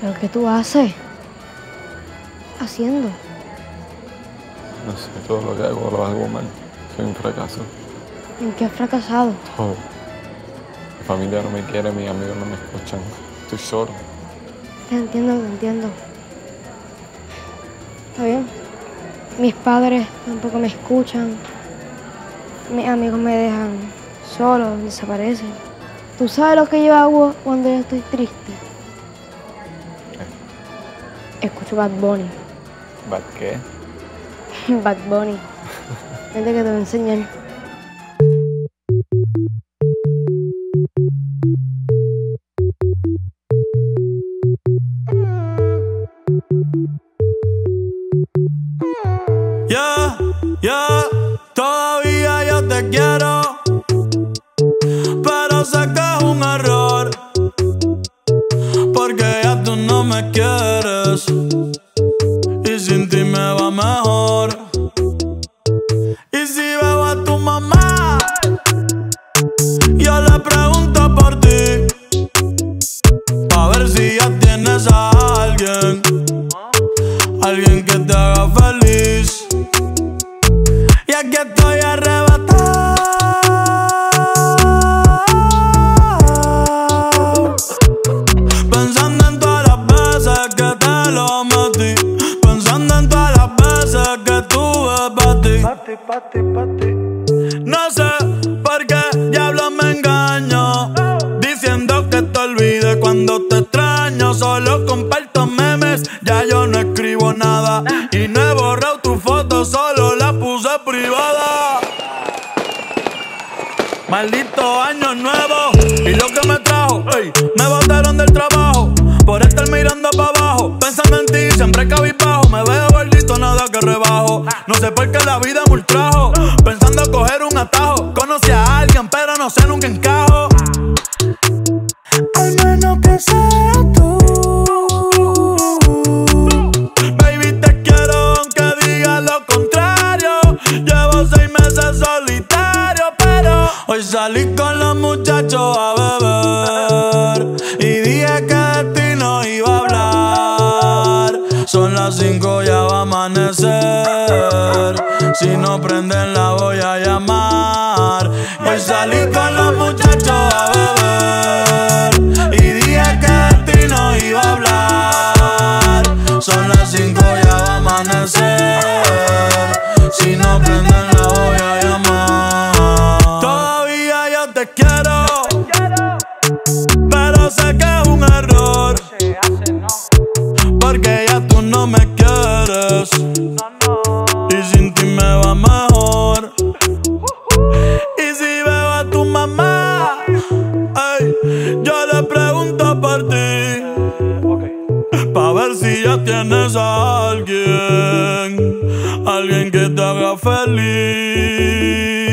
¿Pero qué tú haces? Haciendo. No sé, todo lo que hago lo hago mal. Soy un fracaso. ¿En qué has fracasado? Todo. Mi familia no me quiere, mis amigos no me escuchan. Estoy solo. Te entiendo, te entiendo. Está bien. Mis padres tampoco me escuchan. Mis amigos me dejan solo, desaparecen. ¿Tú sabes lo que yo hago cuando yo estoy triste? Escucho Bad Bunny. ¿Bad qué? Bad Bunny. Vente que te voy a enseñar. Yeah, yeah, todavía yo te quiero. Pero sé que es un error. Porque ya tú no me quieres. Mejor. Y si veo a tu mamá, yo le pregunto por ti. A ver si ya tienes a alguien. Alguien que te haga feliz. Y aquí estoy arrebatado. Para ti. No sé por qué diablo me engaño. Diciendo que te olvide cuando te extraño. Solo comparto memes, ya yo no escribo nada. Y no he borrado tu foto, solo la puse privada. Maldito año nuevo y lo que me trajo, me botaron del trabajo por estar mirando para abajo, pensando en ti, siempre cabizbajo, me veo gordito, nada que rebajo, no sé por qué la vida me ultrajo, pensando coger un atajo, conocí a alguien pero no sé nunca encajo, al menos que sea Si no prenden, la voy a llamar. Hoy salí con los muchachos a beber. Y dije que de ti no iba a hablar. Son las cinco, ya va a amanecer. Si no prenden, la voy a llamar. Todavía yo te quiero. Pero sé que es un error. Porque ya tú no me quieres. Ya tienes a alguien. Alguien que te haga feliz.